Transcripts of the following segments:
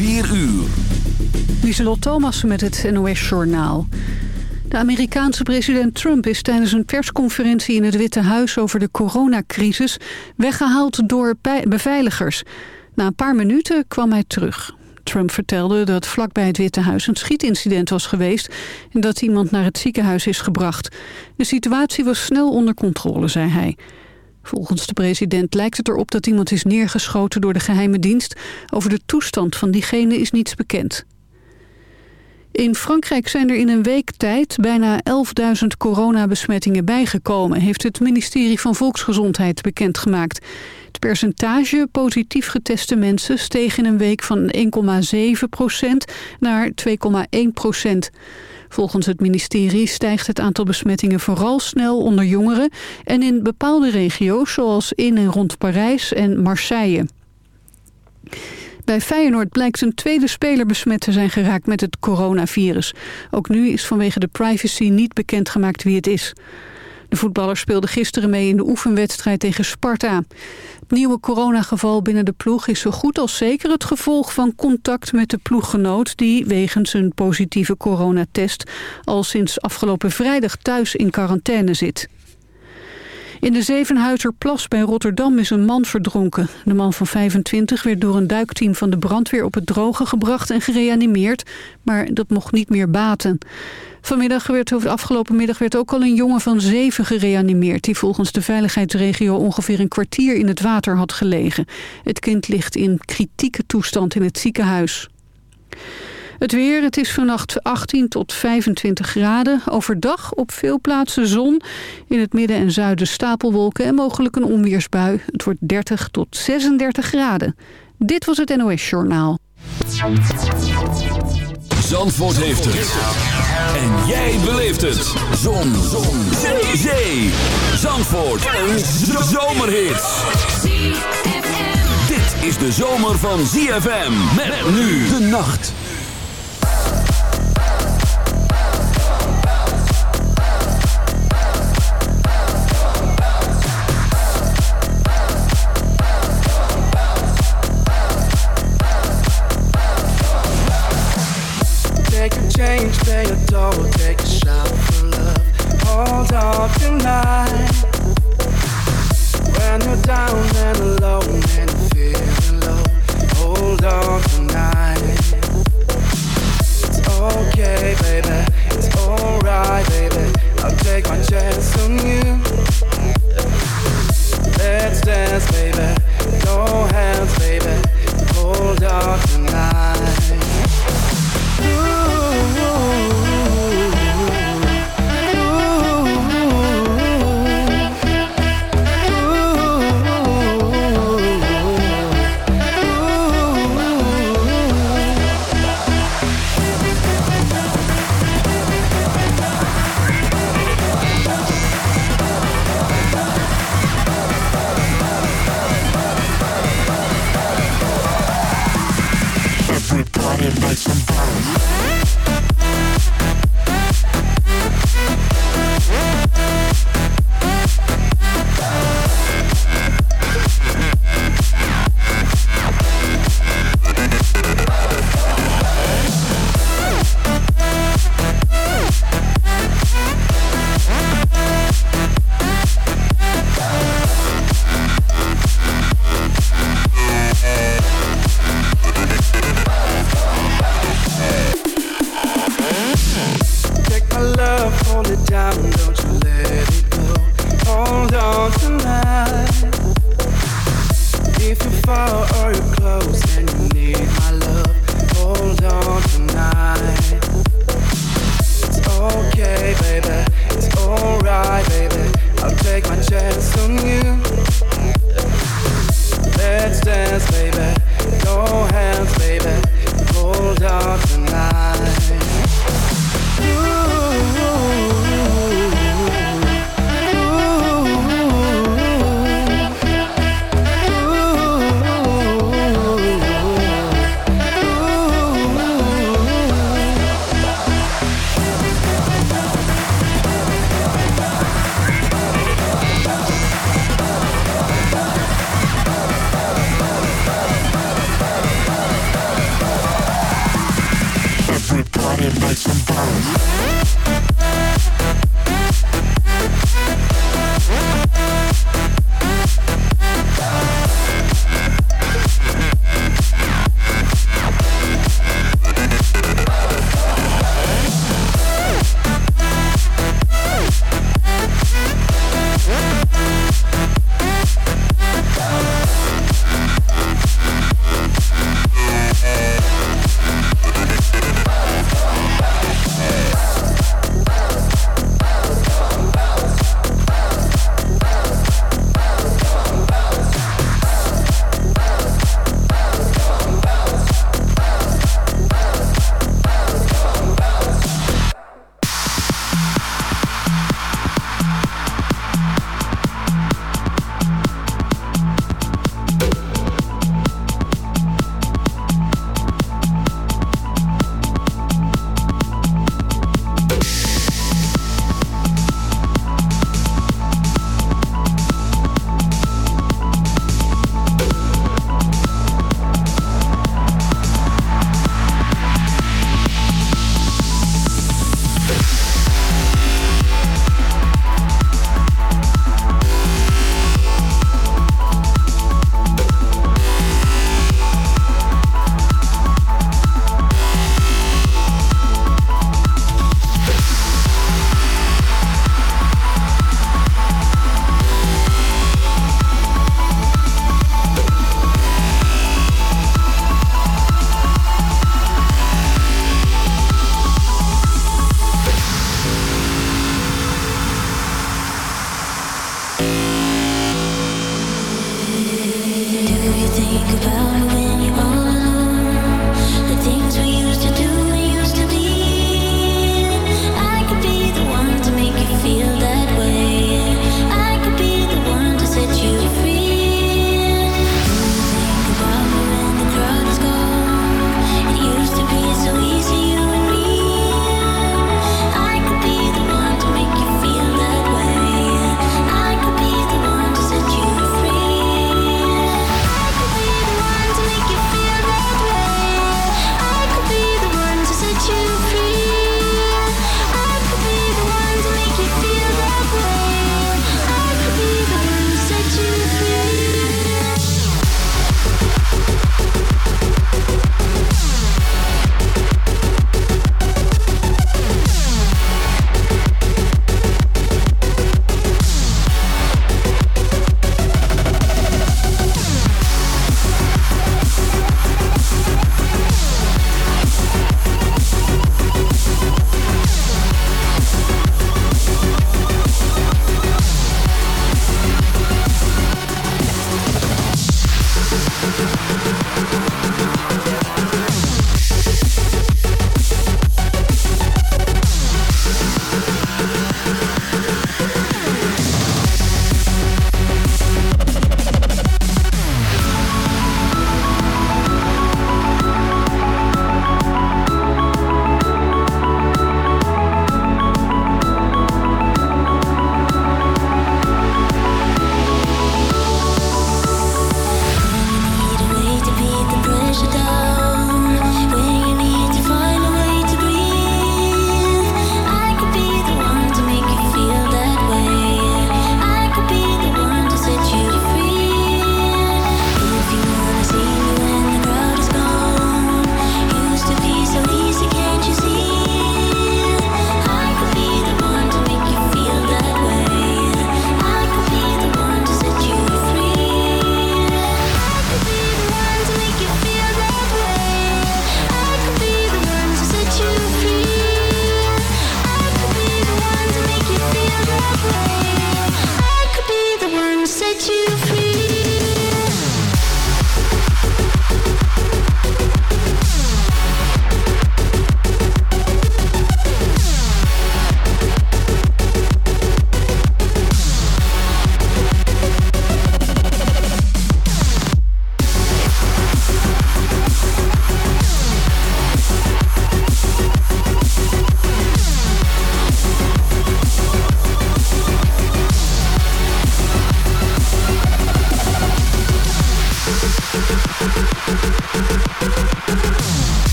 4 uur. Lieselot Thomas met het NOS-journaal. De Amerikaanse president Trump is tijdens een persconferentie in het Witte Huis over de coronacrisis weggehaald door beveiligers. Na een paar minuten kwam hij terug. Trump vertelde dat vlakbij het Witte Huis een schietincident was geweest... en dat iemand naar het ziekenhuis is gebracht. De situatie was snel onder controle, zei hij. Volgens de president lijkt het erop dat iemand is neergeschoten door de geheime dienst. Over de toestand van diegene is niets bekend. In Frankrijk zijn er in een week tijd bijna 11.000 coronabesmettingen bijgekomen... heeft het ministerie van Volksgezondheid bekendgemaakt. Het percentage positief geteste mensen steeg in een week van 1,7% naar 2,1 Volgens het ministerie stijgt het aantal besmettingen vooral snel onder jongeren... en in bepaalde regio's zoals in en rond Parijs en Marseille. Bij Feyenoord blijkt een tweede speler besmet te zijn geraakt met het coronavirus. Ook nu is vanwege de privacy niet bekendgemaakt wie het is. De voetballer speelde gisteren mee in de oefenwedstrijd tegen Sparta. Het nieuwe coronageval binnen de ploeg is zo goed als zeker het gevolg van contact met de ploeggenoot... die wegens een positieve coronatest al sinds afgelopen vrijdag thuis in quarantaine zit. In de Zevenhuizerplas bij Rotterdam is een man verdronken. De man van 25 werd door een duikteam van de brandweer op het droge gebracht en gereanimeerd, maar dat mocht niet meer baten. Vanmiddag werd, afgelopen middag werd ook al een jongen van zeven gereanimeerd... die volgens de veiligheidsregio ongeveer een kwartier in het water had gelegen. Het kind ligt in kritieke toestand in het ziekenhuis. Het weer, het is vannacht 18 tot 25 graden. Overdag op veel plaatsen zon. In het midden en zuiden stapelwolken en mogelijk een onweersbui. Het wordt 30 tot 36 graden. Dit was het NOS Journaal. Zandvoort heeft het. En jij beleeft het. Zon. zon. Zee. Zee. Zandvoort. Een zomerhit. Dit is de zomer van ZFM. Met nu de nacht. A toll, take a shot for love. Hold on tonight. When you're down and alone and feeling low, hold on tonight. It's okay, baby. It's alright, baby. I'll take my chance on you. Let's dance, baby. No hands, baby. Hold on tonight.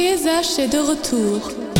Est de retour.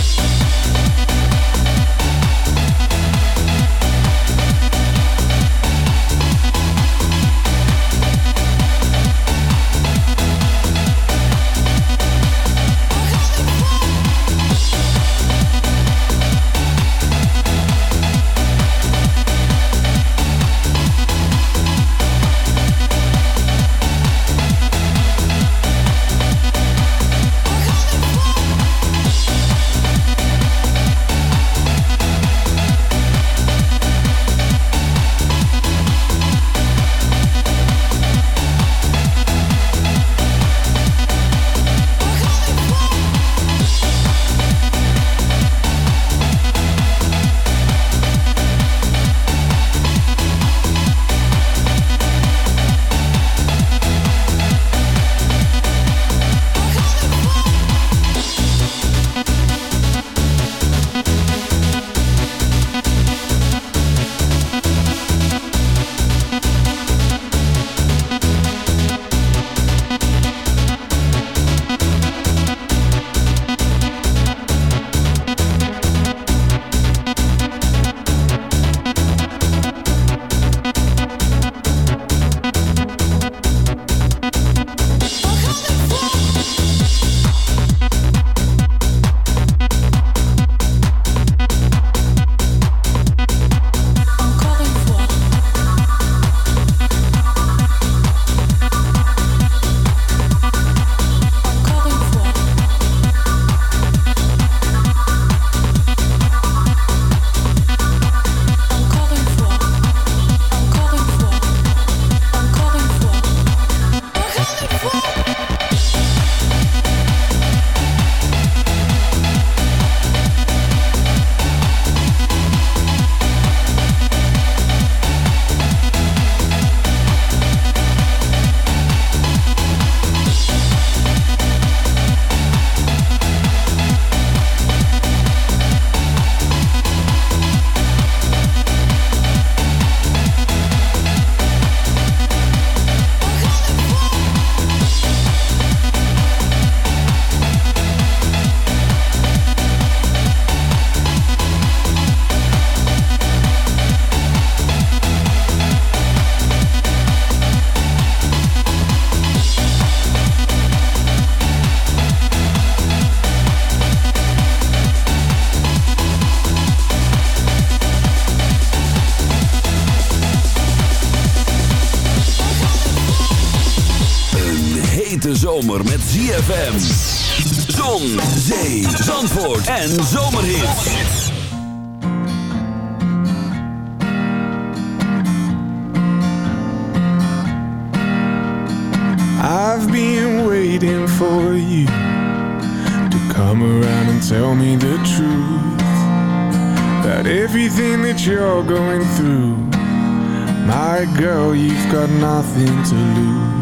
Zomer met ZFM. Zon, zee, zandvoort en zomerhit. I've been waiting for you to come around and tell me the truth about everything that you're going through. My girl, you've got nothing to lose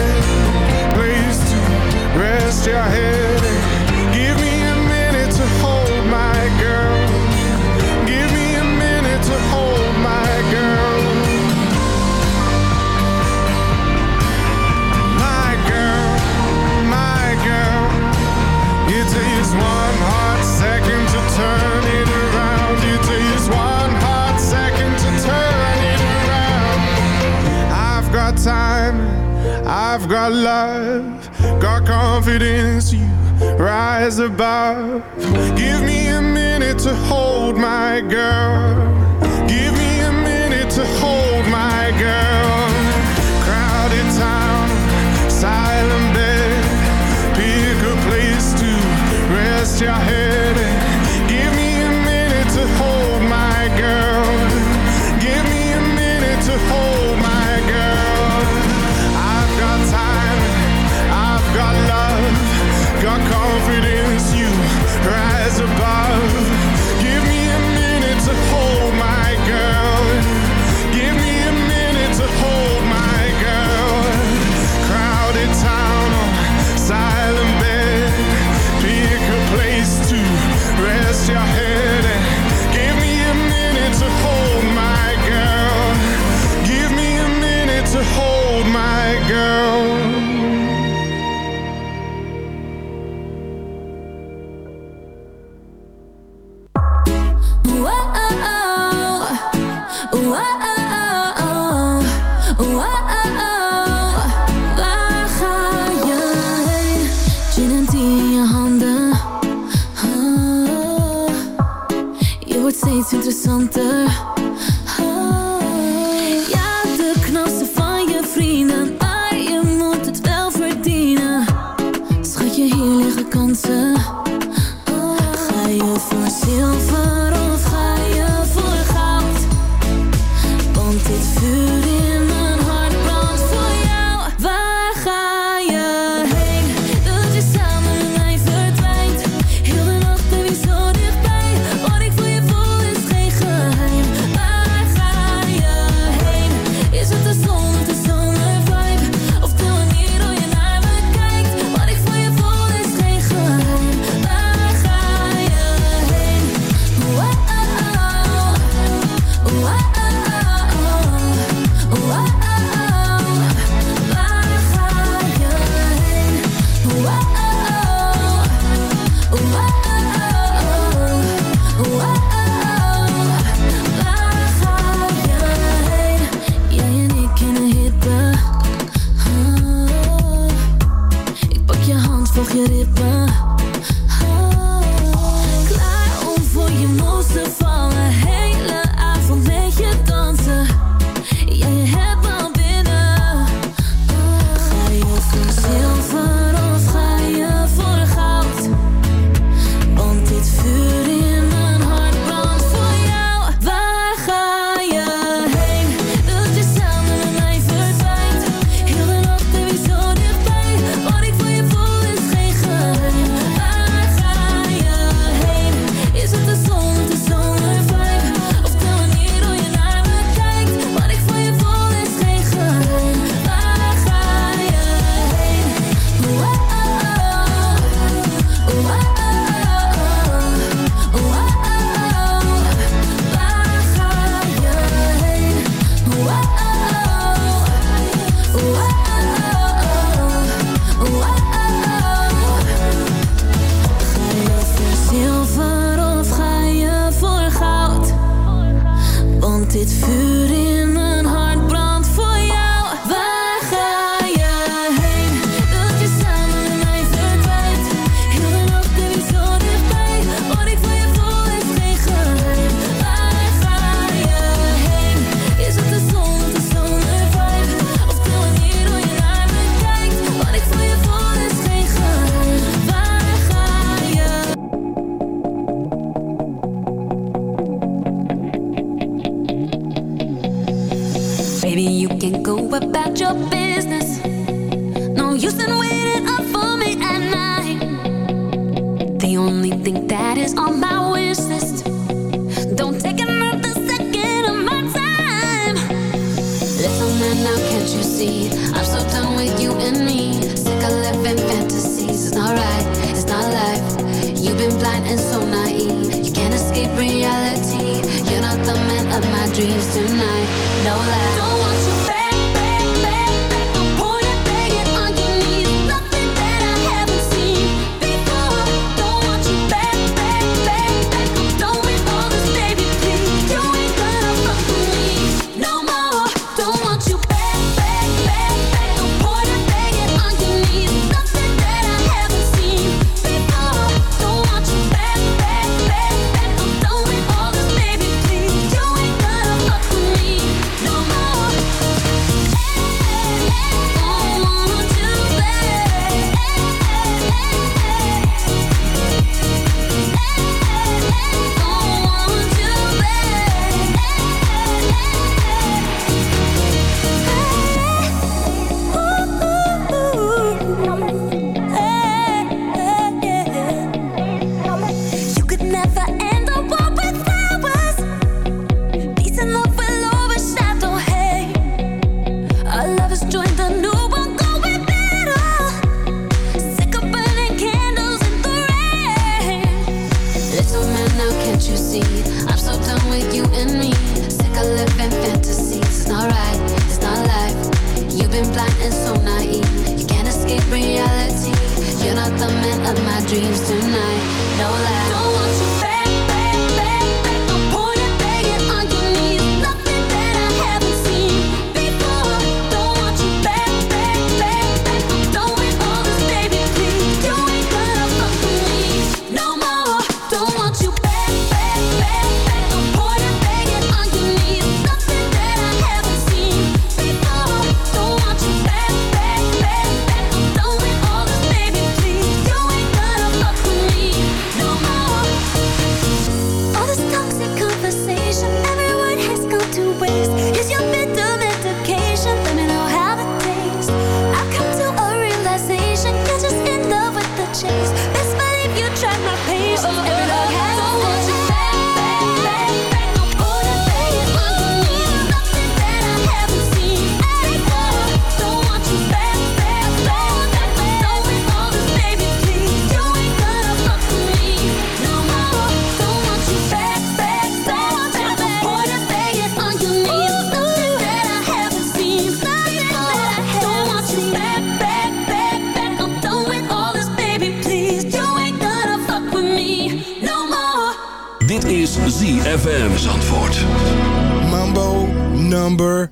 rest your head about. Give me dansen. Ga je voor zilver? ZFM Zandvoort. Mambo number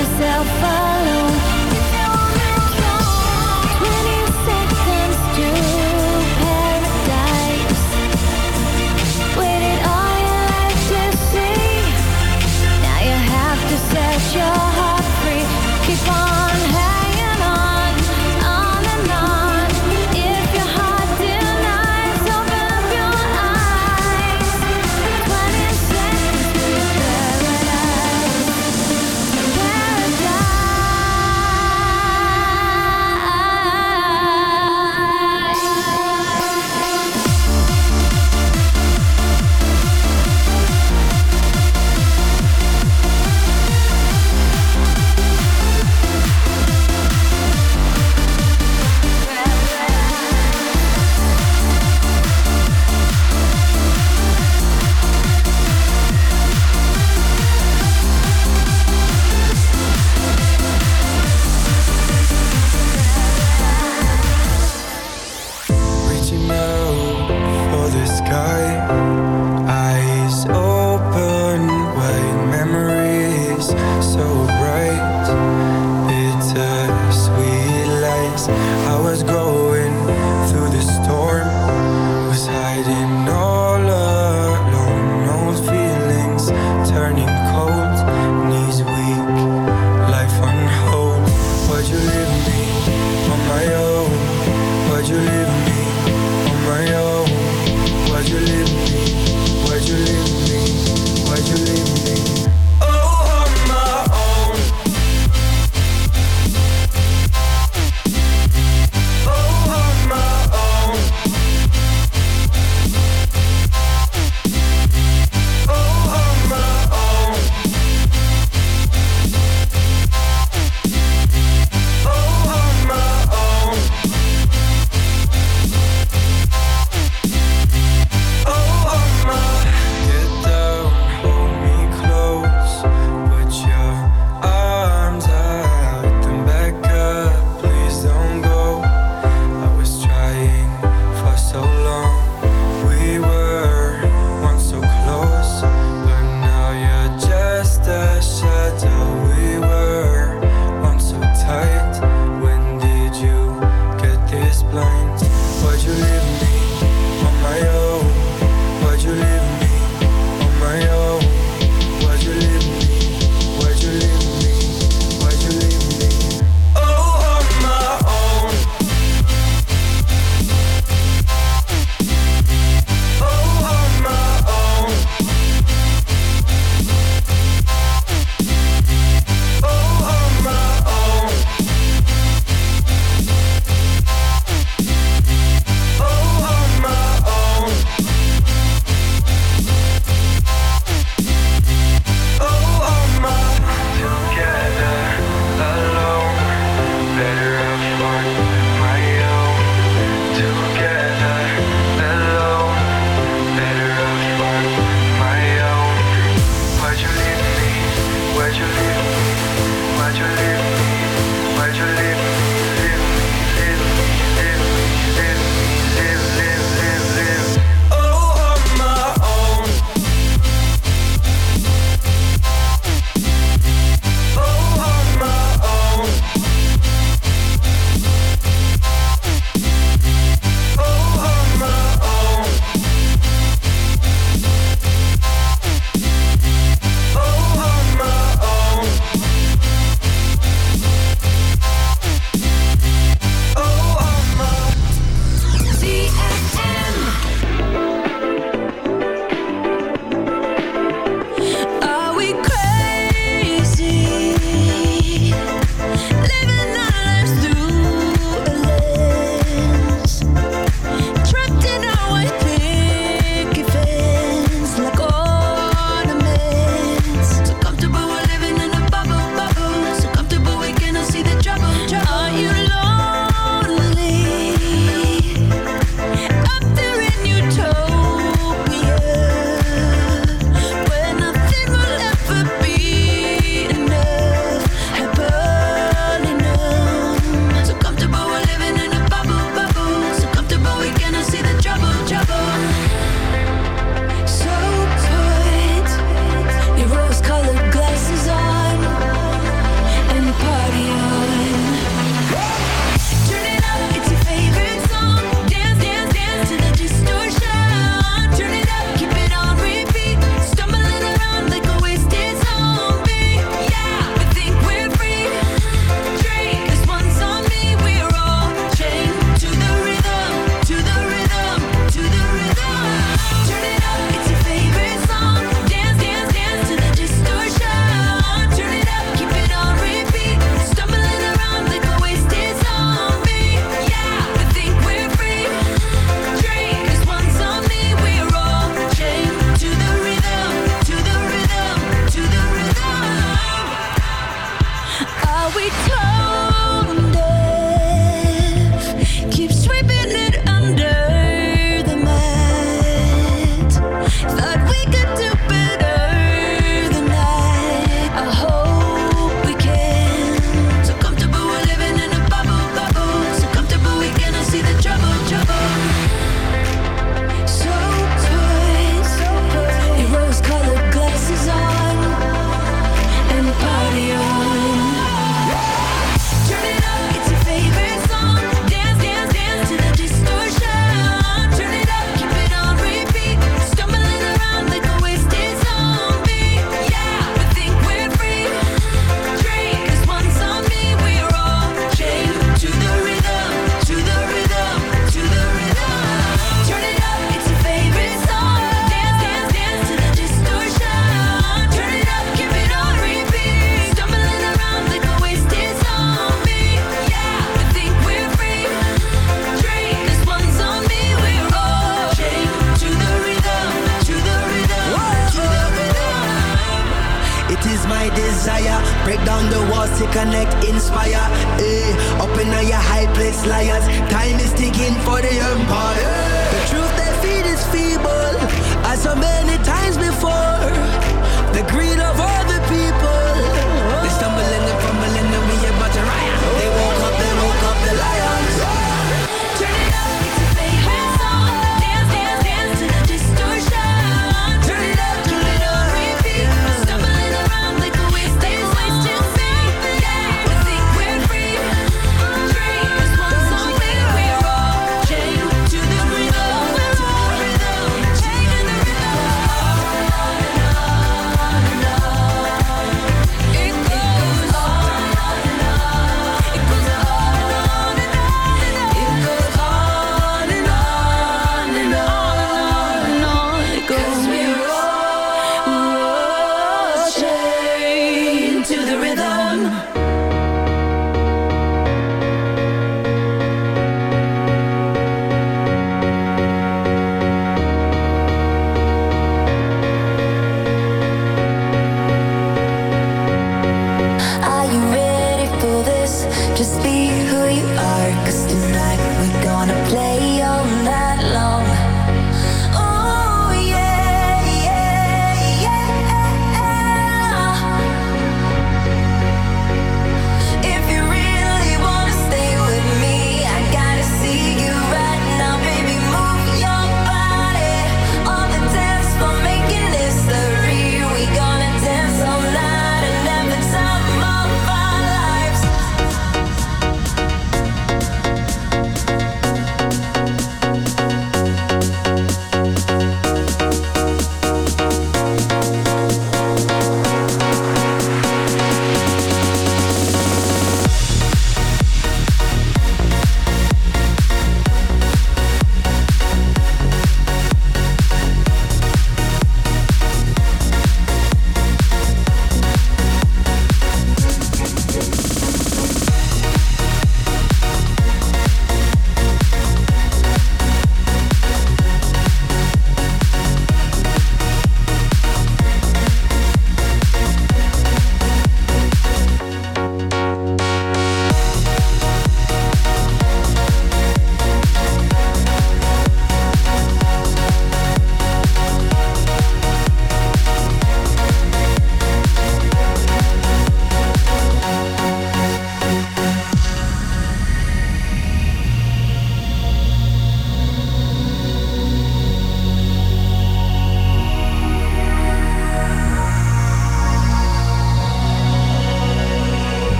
yourself up.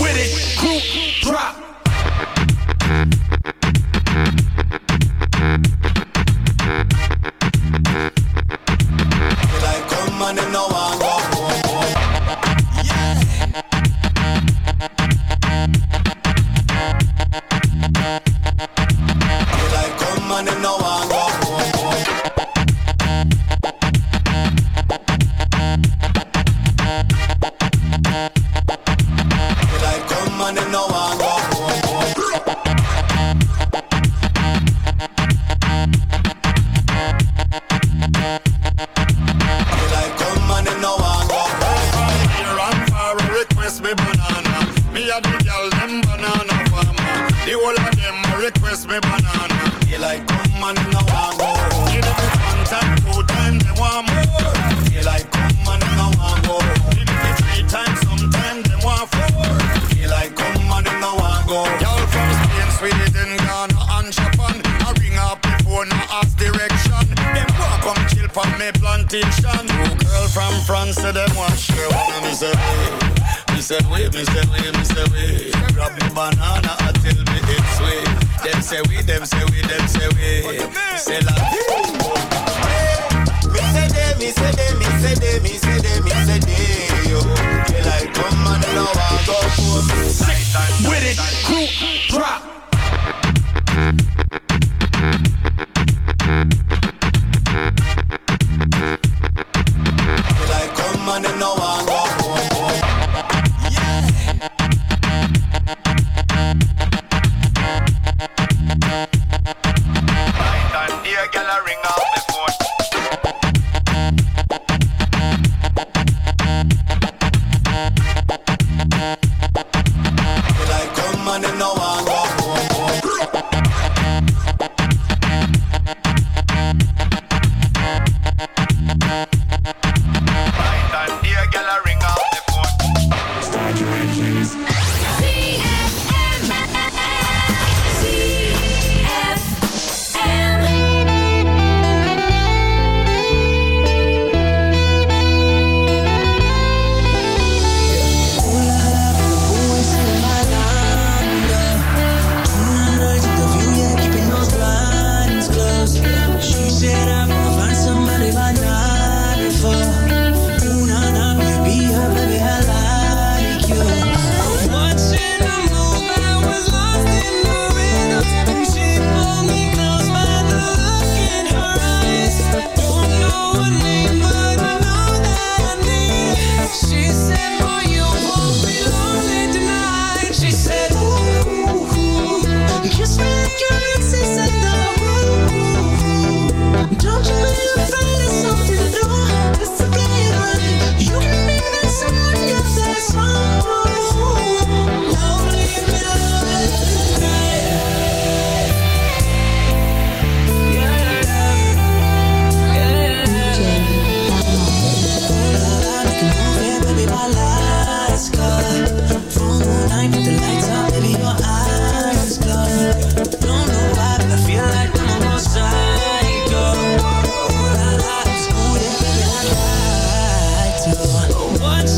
With it, Find and dear gal What's